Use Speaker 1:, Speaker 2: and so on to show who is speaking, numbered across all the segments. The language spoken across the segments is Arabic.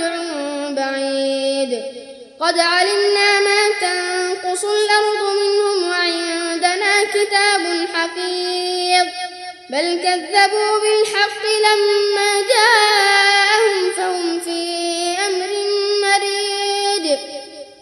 Speaker 1: رجع بعيد. قد علمنا ما تنقص الأرض منهم وعندنا كتاب حفيظ. بل كذبوا بالحق لما جاءهم فهم في أمر مريد.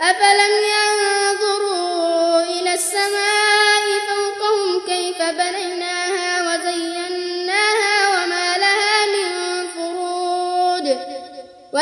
Speaker 1: أفلم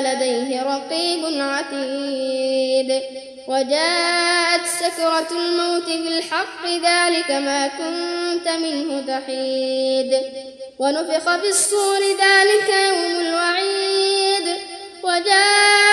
Speaker 1: لديه رقيب عتيد. وجاءت سكرة الموت بالحق ذلك ما كنت منه تحيد. ونفخ في الصور ذلك يوم الوعيد. وجاءت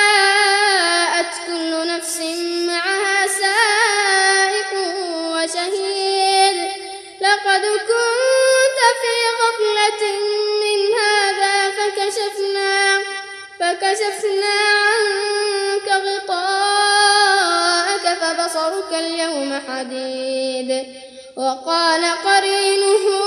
Speaker 1: وقال قرينه